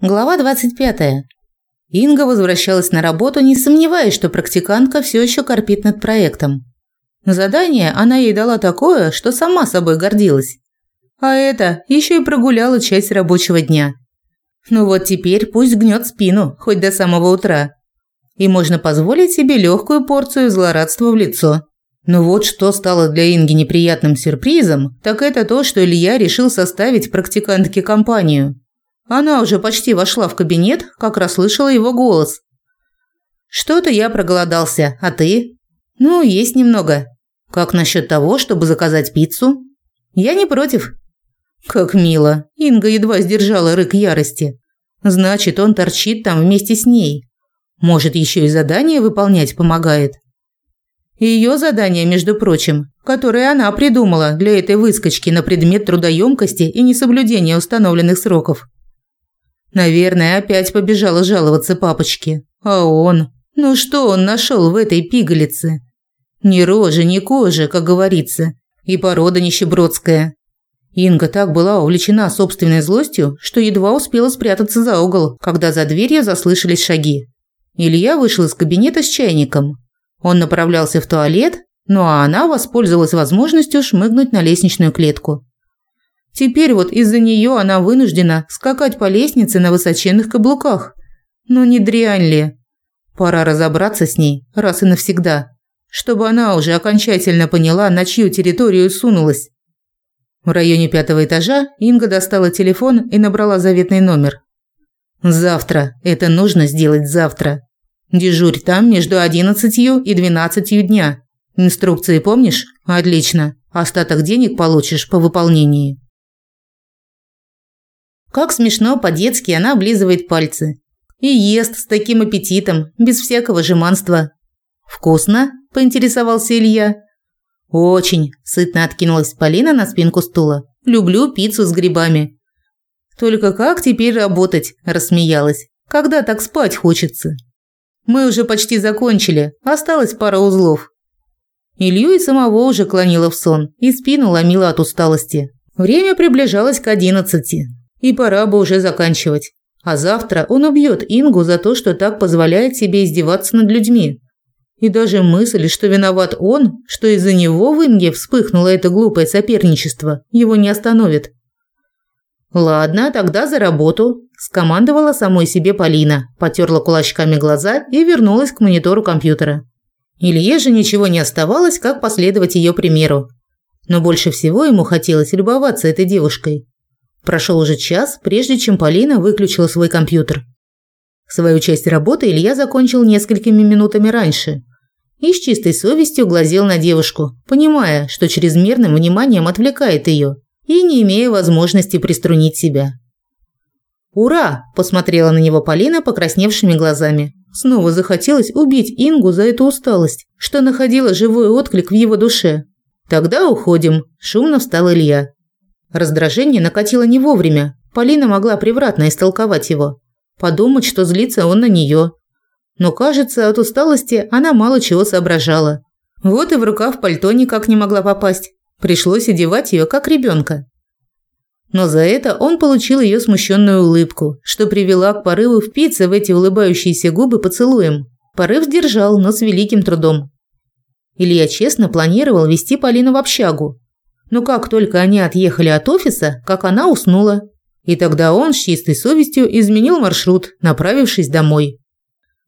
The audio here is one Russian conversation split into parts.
Глава 25. Инга возвращалась на работу, не сомневаясь, что практикантка все еще корпит над проектом. Задание она ей дала такое, что сама собой гордилась. А это еще и прогуляла часть рабочего дня. Ну вот теперь пусть гнет спину, хоть до самого утра. И можно позволить себе легкую порцию злорадства в лицо. Но вот что стало для Инги неприятным сюрпризом, так это то, что Илья решил составить практикантке компанию – она уже почти вошла в кабинет, как расслышала его голос. «Что-то я проголодался, а ты?» «Ну, есть немного. Как насчет того, чтобы заказать пиццу?» «Я не против». «Как мило!» Инга едва сдержала рык ярости. «Значит, он торчит там вместе с ней. Может, еще и задание выполнять помогает?» Ее задание, между прочим, которое она придумала для этой выскочки на предмет трудоемкости и несоблюдения установленных сроков. Наверное, опять побежала жаловаться папочке. А он? Ну что он нашел в этой пигалице? Ни рожи, ни кожи, как говорится. И порода нищебродская. Инга так была увлечена собственной злостью, что едва успела спрятаться за угол, когда за дверью заслышались шаги. Илья вышел из кабинета с чайником. Он направлялся в туалет, ну а она воспользовалась возможностью шмыгнуть на лестничную клетку. Теперь вот из-за нее она вынуждена скакать по лестнице на высоченных каблуках. Но не дрянь ли? Пора разобраться с ней раз и навсегда, чтобы она уже окончательно поняла, на чью территорию сунулась. В районе пятого этажа Инга достала телефон и набрала заветный номер. «Завтра. Это нужно сделать завтра. Дежурь там между одиннадцатью и двенадцатью дня. Инструкции помнишь? Отлично. Остаток денег получишь по выполнении». Как смешно по-детски она облизывает пальцы. И ест с таким аппетитом, без всякого жеманства. «Вкусно?» – поинтересовался Илья. «Очень», – сытно откинулась Полина на спинку стула. «Люблю пиццу с грибами». «Только как теперь работать?» – рассмеялась. «Когда так спать хочется?» «Мы уже почти закончили, осталось пара узлов». Илью и самого уже клонило в сон, и спину ломило от усталости. Время приближалось к одиннадцати. И пора бы уже заканчивать. А завтра он убьет Ингу за то, что так позволяет себе издеваться над людьми. И даже мысль, что виноват он, что из-за него в Инге вспыхнуло это глупое соперничество, его не остановит. «Ладно, тогда за работу», – скомандовала самой себе Полина, потерла кулачками глаза и вернулась к монитору компьютера. Илье же ничего не оставалось, как последовать ее примеру. Но больше всего ему хотелось любоваться этой девушкой. Прошел уже час, прежде чем Полина выключила свой компьютер. Свою часть работы Илья закончил несколькими минутами раньше и с чистой совестью глазел на девушку, понимая, что чрезмерным вниманием отвлекает ее и не имея возможности приструнить себя. «Ура!» – посмотрела на него Полина покрасневшими глазами. Снова захотелось убить Ингу за эту усталость, что находила живой отклик в его душе. «Тогда уходим», – шумно встал Илья. Раздражение накатило не вовремя. Полина могла превратно истолковать его. Подумать, что злится он на нее. Но, кажется, от усталости она мало чего соображала. Вот и в рукав пальто никак не могла попасть. Пришлось одевать ее как ребенка. Но за это он получил ее смущенную улыбку, что привела к порыву впиться в эти улыбающиеся губы поцелуем. Порыв сдержал, но с великим трудом. Илья честно планировал вести Полину в общагу, но как только они отъехали от офиса, как она уснула. И тогда он с чистой совестью изменил маршрут, направившись домой.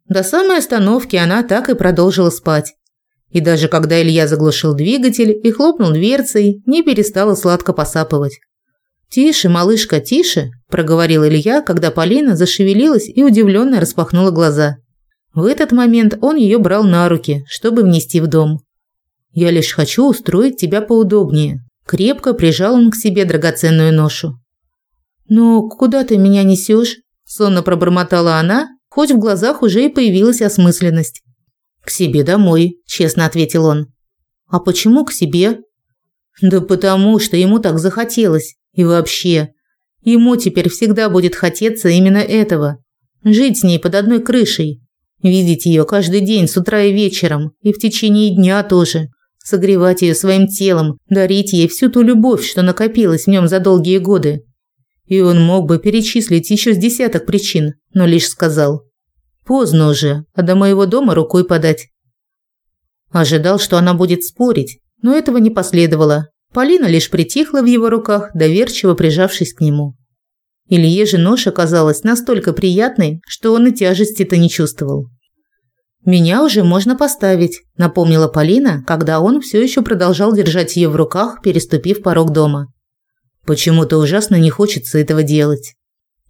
До самой остановки она так и продолжила спать. И даже когда Илья заглушил двигатель и хлопнул дверцей, не перестала сладко посапывать. «Тише, малышка, тише», – проговорил Илья, когда Полина зашевелилась и удивленно распахнула глаза. В этот момент он ее брал на руки, чтобы внести в дом. «Я лишь хочу устроить тебя поудобнее. Крепко прижал он к себе драгоценную ношу. «Ну, куда ты меня несешь? сонно пробормотала она, хоть в глазах уже и появилась осмысленность. «К себе домой», – честно ответил он. «А почему к себе?» «Да потому, что ему так захотелось. И вообще, ему теперь всегда будет хотеться именно этого. Жить с ней под одной крышей. Видеть ее каждый день с утра и вечером, и в течение дня тоже согревать ее своим телом, дарить ей всю ту любовь, что накопилась в нем за долгие годы. И он мог бы перечислить еще с десяток причин, но лишь сказал. Поздно уже, а до моего дома рукой подать. Ожидал, что она будет спорить, но этого не последовало. Полина лишь притихла в его руках, доверчиво прижавшись к нему. Илье же нож оказалась настолько приятной, что он и тяжести-то не чувствовал. «Меня уже можно поставить», – напомнила Полина, когда он все еще продолжал держать ее в руках, переступив порог дома. Почему-то ужасно не хочется этого делать.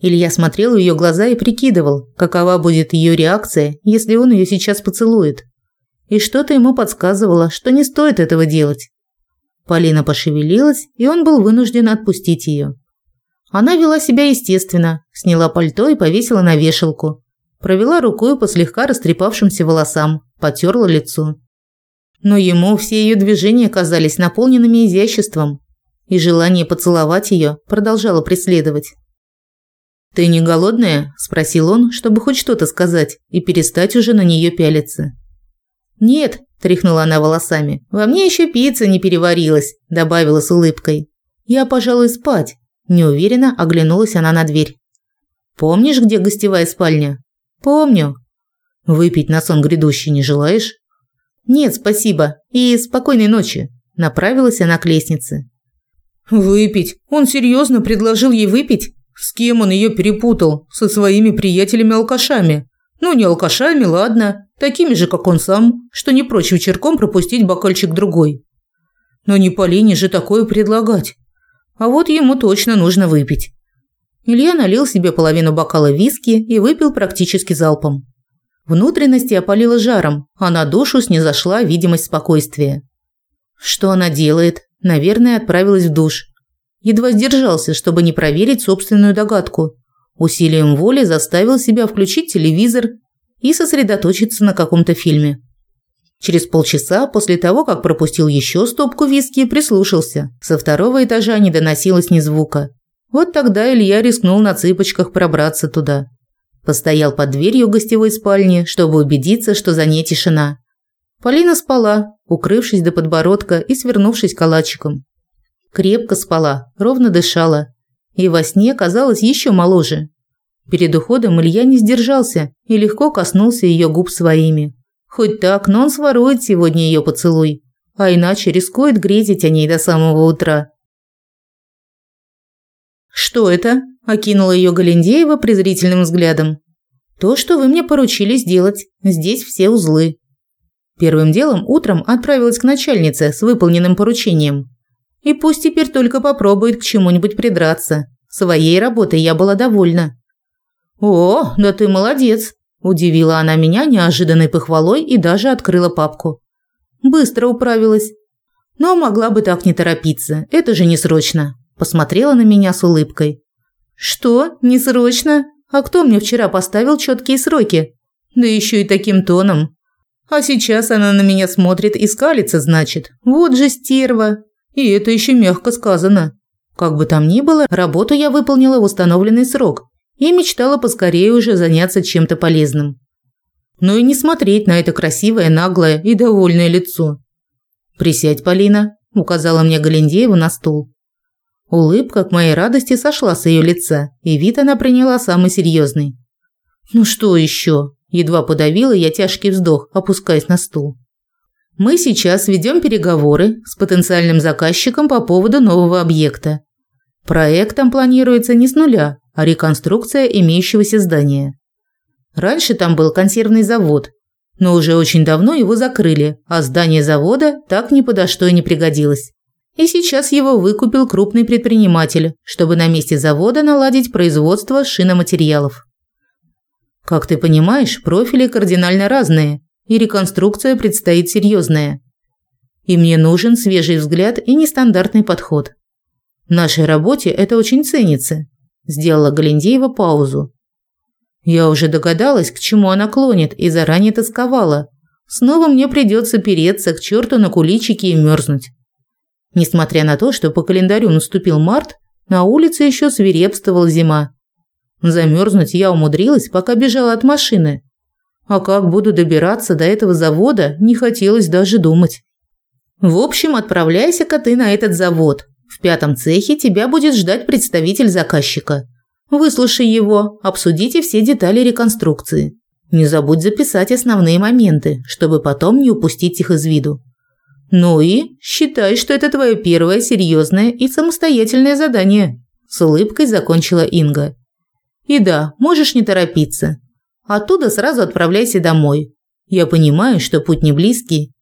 Илья смотрел в ее глаза и прикидывал, какова будет ее реакция, если он ее сейчас поцелует. И что-то ему подсказывало, что не стоит этого делать. Полина пошевелилась, и он был вынужден отпустить ее. Она вела себя естественно, сняла пальто и повесила на вешалку. Провела рукой по слегка растрепавшимся волосам, потерла лицо. Но ему все ее движения казались наполненными изяществом, и желание поцеловать ее продолжало преследовать. «Ты не голодная?» – спросил он, чтобы хоть что-то сказать и перестать уже на нее пялиться. «Нет», – тряхнула она волосами, – «во мне еще пицца не переварилась», – добавила с улыбкой. «Я, пожалуй, спать», – неуверенно оглянулась она на дверь. «Помнишь, где гостевая спальня?» «Помню». «Выпить на сон грядущий не желаешь?» «Нет, спасибо. И спокойной ночи», – направилась она к лестнице. Выпить? Он серьезно предложил ей выпить? С кем он ее перепутал? Со своими приятелями-алкашами. Ну, не алкашами, ладно. Такими же, как он сам, что не прочь вечерком пропустить бокальчик другой. Но не Полине же такое предлагать. А вот ему точно нужно выпить. Илья налил себе половину бокала виски и выпил практически залпом. Внутренности опалило жаром, а на душу снизошла видимость спокойствия. Что она делает? Наверное, отправилась в душ. Едва сдержался, чтобы не проверить собственную догадку. Усилием воли заставил себя включить телевизор и сосредоточиться на каком-то фильме. Через полчаса после того, как пропустил еще стопку виски, прислушался. Со второго этажа не доносилось ни звука. Вот тогда Илья рискнул на цыпочках пробраться туда. Постоял под дверью гостевой спальни, чтобы убедиться, что за ней тишина. Полина спала, укрывшись до подбородка и свернувшись калачиком. Крепко спала, ровно дышала. И во сне казалась еще моложе. Перед уходом Илья не сдержался и легко коснулся ее губ своими. Хоть так, но он сворует сегодня ее поцелуй, а иначе рискует грезить о ней до самого утра. «Что это?» – окинула ее Галендеева презрительным взглядом. «То, что вы мне поручили сделать. Здесь все узлы». Первым делом утром отправилась к начальнице с выполненным поручением. И пусть теперь только попробует к чему-нибудь придраться. Своей работой я была довольна. «О, да ты молодец!» – удивила она меня неожиданной похвалой и даже открыла папку. Быстро управилась. Но могла бы так не торопиться, это же не срочно. Посмотрела на меня с улыбкой. «Что? Не срочно? А кто мне вчера поставил четкие сроки? Да еще и таким тоном. А сейчас она на меня смотрит и скалится, значит. Вот же стерва. И это еще мягко сказано. Как бы там ни было, работу я выполнила в установленный срок и мечтала поскорее уже заняться чем-то полезным. Но и не смотреть на это красивое, наглое и довольное лицо. «Присядь, Полина», – указала мне Галендеева на стул. Улыбка к моей радости сошла с ее лица, и вид она приняла самый серьезный. «Ну что еще?» Едва подавила я тяжкий вздох, опускаясь на стул. Мы сейчас ведем переговоры с потенциальным заказчиком по поводу нового объекта. Проект там планируется не с нуля, а реконструкция имеющегося здания. Раньше там был консервный завод, но уже очень давно его закрыли, а здание завода так ни подо что и не пригодилось. И сейчас его выкупил крупный предприниматель, чтобы на месте завода наладить производство шиноматериалов. Как ты понимаешь, профили кардинально разные, и реконструкция предстоит серьезная. И мне нужен свежий взгляд и нестандартный подход. В нашей работе это очень ценится, сделала Галендеева паузу. Я уже догадалась, к чему она клонит, и заранее тосковала. Снова мне придется переться к черту на куличики и мерзнуть. Несмотря на то, что по календарю наступил март, на улице еще свирепствовала зима. Замерзнуть я умудрилась, пока бежала от машины. А как буду добираться до этого завода, не хотелось даже думать. В общем, отправляйся-ка ты на этот завод. В пятом цехе тебя будет ждать представитель заказчика. Выслушай его, обсудите все детали реконструкции. Не забудь записать основные моменты, чтобы потом не упустить их из виду. Ну и считай, что это твое первое серьезное и самостоятельное задание. С улыбкой закончила Инга. И да, можешь не торопиться. Оттуда сразу отправляйся домой. Я понимаю, что путь не близкий.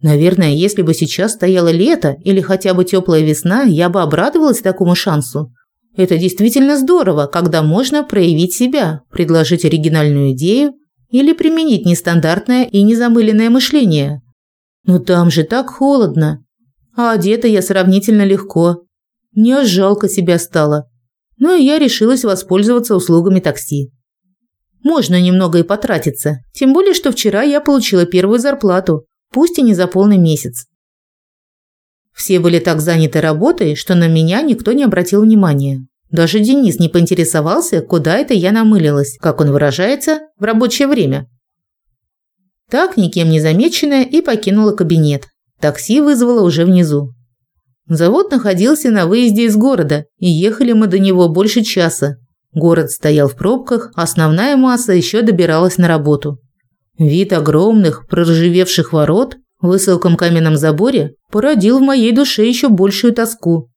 Наверное, если бы сейчас стояло лето или хотя бы теплая весна, я бы обрадовалась такому шансу. Это действительно здорово, когда можно проявить себя, предложить оригинальную идею или применить нестандартное и незамыленное мышление. Но там же так холодно. А одета я сравнительно легко. Мне жалко себя стало. Ну и я решилась воспользоваться услугами такси. Можно немного и потратиться, тем более, что вчера я получила первую зарплату, пусть и не за полный месяц. Все были так заняты работой, что на меня никто не обратил внимания. Даже Денис не поинтересовался, куда это я намылилась, как он выражается, в рабочее время. Так, никем не замеченная, и покинула кабинет. Такси вызвало уже внизу. Завод находился на выезде из города, и ехали мы до него больше часа. Город стоял в пробках, основная масса еще добиралась на работу. Вид огромных, проржавевших ворот в высоком каменном заборе породил в моей душе еще большую тоску.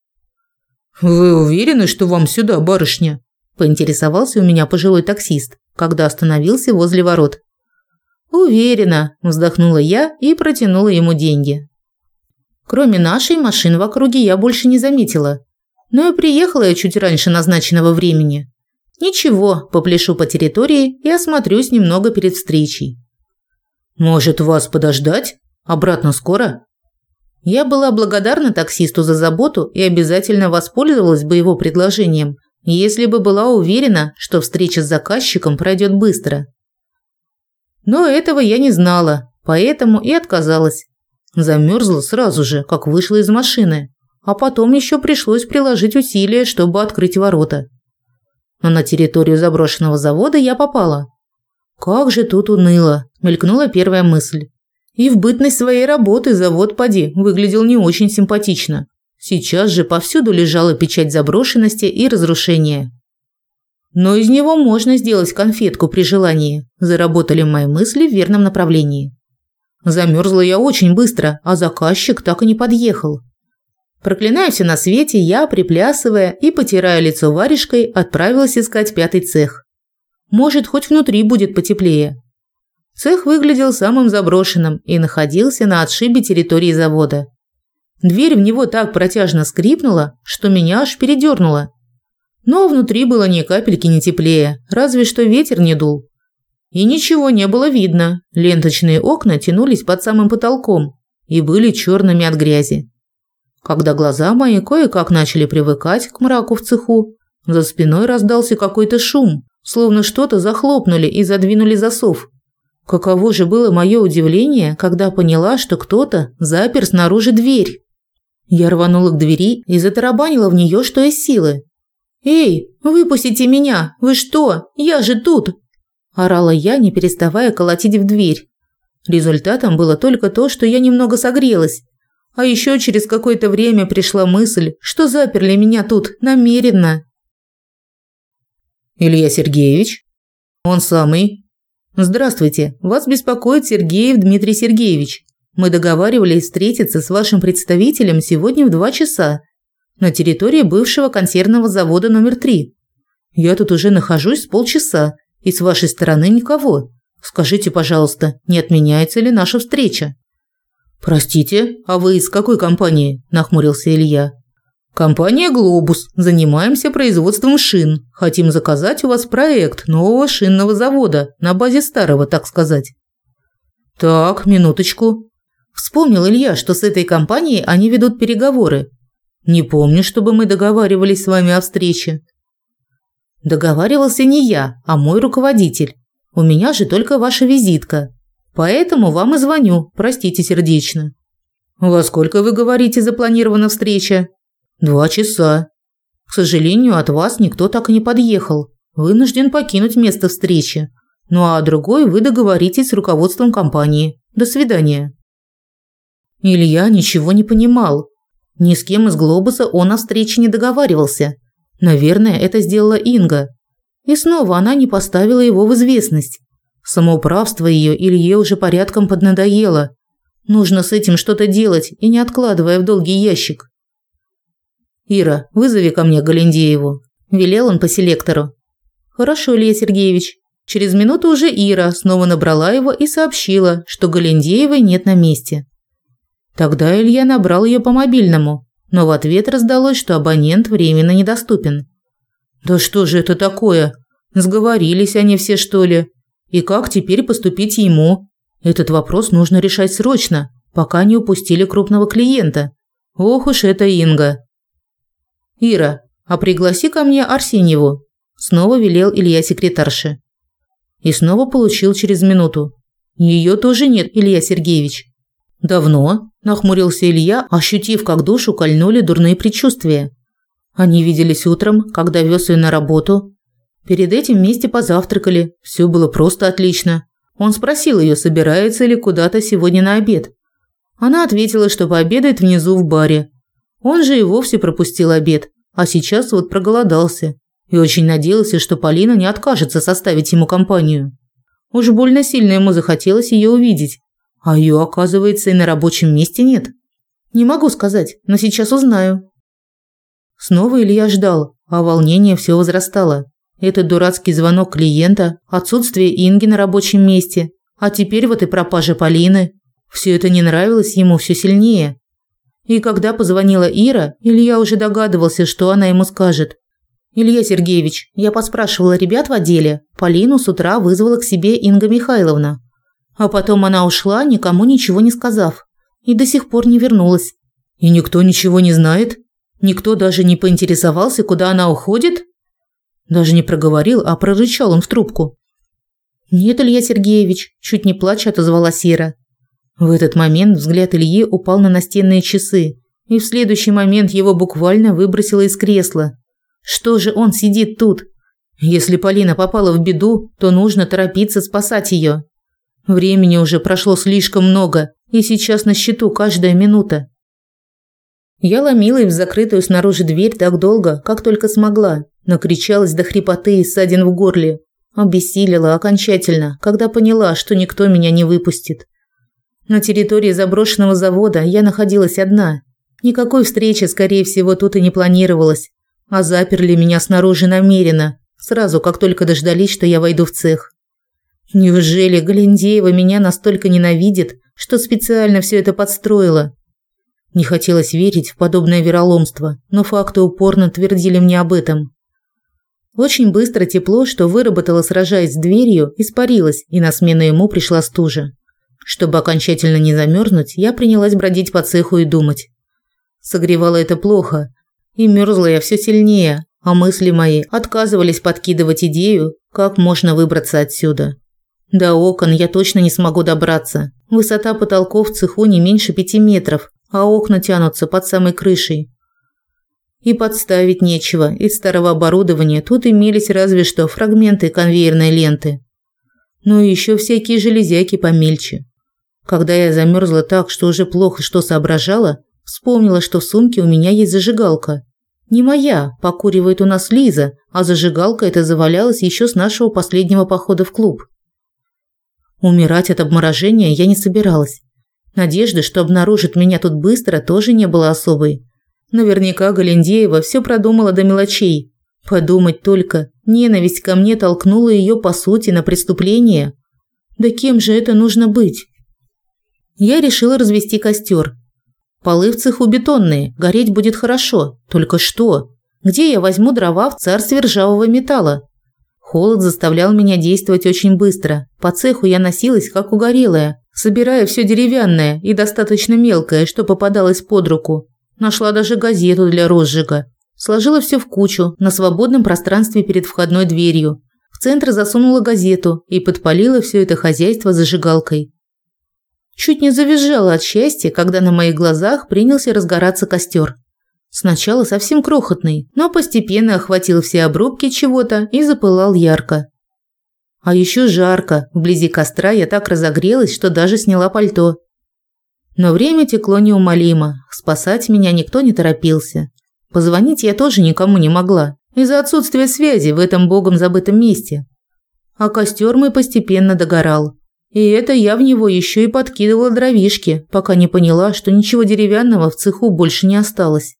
«Вы уверены, что вам сюда, барышня?» – поинтересовался у меня пожилой таксист, когда остановился возле ворот. «Уверена», – вздохнула я и протянула ему деньги. Кроме нашей машин в округе я больше не заметила. Но и приехала я чуть раньше назначенного времени. Ничего, попляшу по территории и осмотрюсь немного перед встречей. Может, вас подождать? Обратно скоро? Я была благодарна таксисту за заботу и обязательно воспользовалась бы его предложением, если бы была уверена, что встреча с заказчиком пройдет быстро. Но этого я не знала, поэтому и отказалась. Замерзла сразу же, как вышла из машины, а потом еще пришлось приложить усилия, чтобы открыть ворота. Но на территорию заброшенного завода я попала. Как же тут уныло, мелькнула первая мысль. И в бытность своей работы завод поди выглядел не очень симпатично. Сейчас же повсюду лежала печать заброшенности и разрушения. Но из него можно сделать конфетку при желании. Заработали мои мысли в верном направлении. Замерзла я очень быстро, а заказчик так и не подъехал. Проклиная все на свете, я, приплясывая и потирая лицо варежкой, отправилась искать пятый цех. Может, хоть внутри будет потеплее. Цех выглядел самым заброшенным и находился на отшибе территории завода. Дверь в него так протяжно скрипнула, что меня аж передернуло. Но внутри было ни капельки не теплее, разве что ветер не дул. И ничего не было видно. Ленточные окна тянулись под самым потолком и были черными от грязи. Когда глаза мои кое-как начали привыкать к мраку в цеху, за спиной раздался какой-то шум, словно что-то захлопнули и задвинули засов. Каково же было мое удивление, когда поняла, что кто-то запер снаружи дверь. Я рванула к двери и затарабанила в нее, что из силы. «Эй, выпустите меня! Вы что? Я же тут!» Орала я, не переставая колотить в дверь. Результатом было только то, что я немного согрелась. А еще через какое-то время пришла мысль, что заперли меня тут намеренно. «Илья Сергеевич?» «Он самый», Здравствуйте, вас беспокоит Сергеев Дмитрий Сергеевич. Мы договаривались встретиться с вашим представителем сегодня в два часа на территории бывшего консервного завода номер три. Я тут уже нахожусь полчаса, и с вашей стороны никого. Скажите, пожалуйста, не отменяется ли наша встреча? Простите, а вы из какой компании? нахмурился Илья. Компания Глобус. Занимаемся производством шин. Хотим заказать у вас проект нового шинного завода на базе старого, так сказать. Так, минуточку. Вспомнил Илья, что с этой компанией они ведут переговоры. Не помню, чтобы мы договаривались с вами о встрече. Договаривался не я, а мой руководитель. У меня же только ваша визитка. Поэтому вам и звоню. Простите сердечно. Во сколько вы говорите запланирована встреча? Два часа. К сожалению, от вас никто так и не подъехал. Вынужден покинуть место встречи. Ну а другой вы договоритесь с руководством компании. До свидания. Илья ничего не понимал. Ни с кем из Глобуса он о встрече не договаривался. Наверное, это сделала Инга. И снова она не поставила его в известность. Самоуправство ее Илье уже порядком поднадоело. Нужно с этим что-то делать и не откладывая в долгий ящик. «Ира, вызови ко мне Галендееву», – велел он по селектору. «Хорошо, Илья Сергеевич». Через минуту уже Ира снова набрала его и сообщила, что Галендеевой нет на месте. Тогда Илья набрал ее по мобильному, но в ответ раздалось, что абонент временно недоступен. «Да что же это такое? Сговорились они все, что ли? И как теперь поступить ему? Этот вопрос нужно решать срочно, пока не упустили крупного клиента. Ох уж это Инга!» «Ира, а пригласи ко мне Арсеньеву», – снова велел Илья секретарше. И снова получил через минуту. «Ее тоже нет, Илья Сергеевич». «Давно?» – нахмурился Илья, ощутив, как душу кольнули дурные предчувствия. Они виделись утром, когда вез ее на работу. Перед этим вместе позавтракали, все было просто отлично. Он спросил ее, собирается ли куда-то сегодня на обед. Она ответила, что пообедает внизу в баре. Он же и вовсе пропустил обед, а сейчас вот проголодался и очень надеялся, что Полина не откажется составить ему компанию. Уж больно сильно ему захотелось ее увидеть, а ее, оказывается, и на рабочем месте нет. Не могу сказать, но сейчас узнаю. Снова Илья ждал, а волнение все возрастало. Этот дурацкий звонок клиента, отсутствие Инги на рабочем месте, а теперь вот и пропажа Полины. Все это не нравилось ему все сильнее. И когда позвонила Ира, Илья уже догадывался, что она ему скажет. «Илья Сергеевич, я поспрашивала ребят в отделе. Полину с утра вызвала к себе Инга Михайловна. А потом она ушла, никому ничего не сказав. И до сих пор не вернулась. И никто ничего не знает? Никто даже не поинтересовался, куда она уходит?» Даже не проговорил, а прорычал он в трубку. «Нет, Илья Сергеевич», – чуть не плача отозвалась Ира. В этот момент взгляд Ильи упал на настенные часы, и в следующий момент его буквально выбросило из кресла. Что же он сидит тут? Если Полина попала в беду, то нужно торопиться спасать ее. Времени уже прошло слишком много, и сейчас на счету каждая минута. Я ломила в закрытую снаружи дверь так долго, как только смогла, накричалась до хрипоты и ссадин в горле. Обессилила окончательно, когда поняла, что никто меня не выпустит. На территории заброшенного завода я находилась одна. Никакой встречи, скорее всего, тут и не планировалось. А заперли меня снаружи намеренно, сразу как только дождались, что я войду в цех. Неужели Галендеева меня настолько ненавидит, что специально все это подстроила? Не хотелось верить в подобное вероломство, но факты упорно твердили мне об этом. Очень быстро тепло, что выработала, сражаясь с дверью, испарилось, и на смену ему пришла стужа. Чтобы окончательно не замерзнуть, я принялась бродить по цеху и думать. Согревало это плохо, и мерзла я все сильнее, а мысли мои отказывались подкидывать идею, как можно выбраться отсюда. До окон я точно не смогу добраться. Высота потолков в цеху не меньше пяти метров, а окна тянутся под самой крышей. И подставить нечего, из старого оборудования тут имелись разве что фрагменты конвейерной ленты. Ну и еще всякие железяки помельче. Когда я замерзла так, что уже плохо что соображала, вспомнила, что в сумке у меня есть зажигалка. Не моя, покуривает у нас Лиза, а зажигалка эта завалялась еще с нашего последнего похода в клуб. Умирать от обморожения я не собиралась. Надежды, что обнаружит меня тут быстро, тоже не было особой. Наверняка Галендеева все продумала до мелочей. Подумать только, ненависть ко мне толкнула ее по сути на преступление. Да кем же это нужно быть? я решила развести костер. Полы в цеху бетонные, гореть будет хорошо. Только что? Где я возьму дрова в царстве ржавого металла? Холод заставлял меня действовать очень быстро. По цеху я носилась, как угорелая, собирая все деревянное и достаточно мелкое, что попадалось под руку. Нашла даже газету для розжига. Сложила все в кучу на свободном пространстве перед входной дверью. В центр засунула газету и подпалила все это хозяйство зажигалкой. Чуть не завизжала от счастья, когда на моих глазах принялся разгораться костер. Сначала совсем крохотный, но постепенно охватил все обрубки чего-то и запылал ярко. А еще жарко. Вблизи костра я так разогрелась, что даже сняла пальто. Но время текло неумолимо, спасать меня никто не торопился. Позвонить я тоже никому не могла, из-за отсутствия связи в этом богом забытом месте. А костер мой постепенно догорал. И это я в него еще и подкидывала дровишки, пока не поняла, что ничего деревянного в цеху больше не осталось.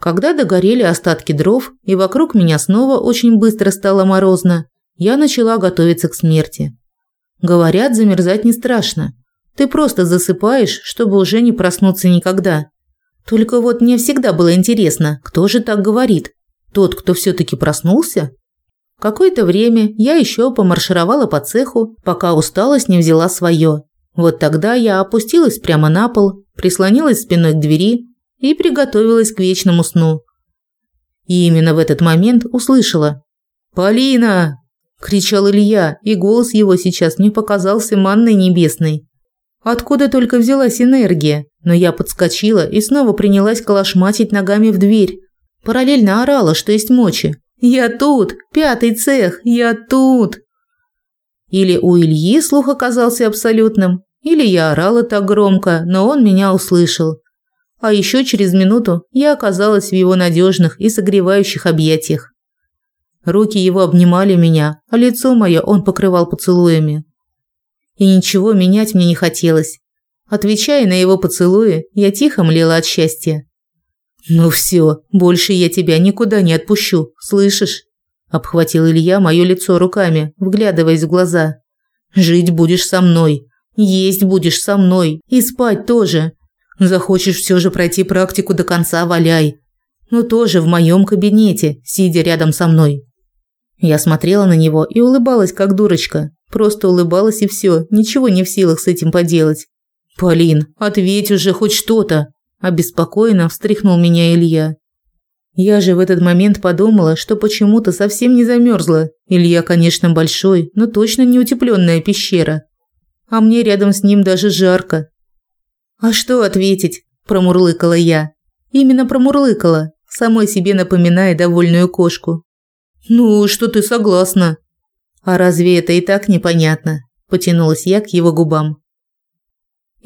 Когда догорели остатки дров, и вокруг меня снова очень быстро стало морозно, я начала готовиться к смерти. Говорят, замерзать не страшно. Ты просто засыпаешь, чтобы уже не проснуться никогда. Только вот мне всегда было интересно, кто же так говорит? Тот, кто все таки проснулся? Какое-то время я еще помаршировала по цеху, пока усталость не взяла свое. Вот тогда я опустилась прямо на пол, прислонилась спиной к двери и приготовилась к вечному сну. И именно в этот момент услышала: "Полина!" кричал Илья, и голос его сейчас мне показался манной небесной. Откуда только взялась энергия, но я подскочила и снова принялась колошматить ногами в дверь. Параллельно орала, что есть мочи. «Я тут! Пятый цех! Я тут!» Или у Ильи слух оказался абсолютным, или я орала так громко, но он меня услышал. А еще через минуту я оказалась в его надежных и согревающих объятиях. Руки его обнимали меня, а лицо мое он покрывал поцелуями. И ничего менять мне не хотелось. Отвечая на его поцелуи, я тихо млела от счастья. «Ну все, больше я тебя никуда не отпущу, слышишь?» Обхватил Илья моё лицо руками, вглядываясь в глаза. «Жить будешь со мной, есть будешь со мной и спать тоже. Захочешь все же пройти практику до конца, валяй. Но тоже в моем кабинете, сидя рядом со мной». Я смотрела на него и улыбалась, как дурочка. Просто улыбалась и все, ничего не в силах с этим поделать. «Полин, ответь уже хоть что-то!» Обеспокоенно встряхнул меня Илья. Я же в этот момент подумала, что почему-то совсем не замерзла. Илья, конечно, большой, но точно не утепленная пещера. А мне рядом с ним даже жарко. «А что ответить?» – промурлыкала я. Именно промурлыкала, самой себе напоминая довольную кошку. «Ну, что ты согласна?» «А разве это и так непонятно?» – потянулась я к его губам.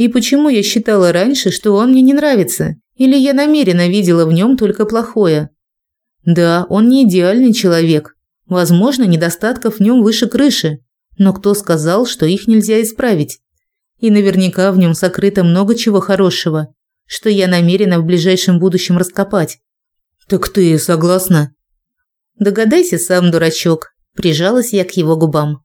И почему я считала раньше, что он мне не нравится? Или я намеренно видела в нем только плохое? Да, он не идеальный человек. Возможно, недостатков в нем выше крыши. Но кто сказал, что их нельзя исправить? И наверняка в нем сокрыто много чего хорошего, что я намерена в ближайшем будущем раскопать. Так ты согласна? Догадайся сам, дурачок. Прижалась я к его губам.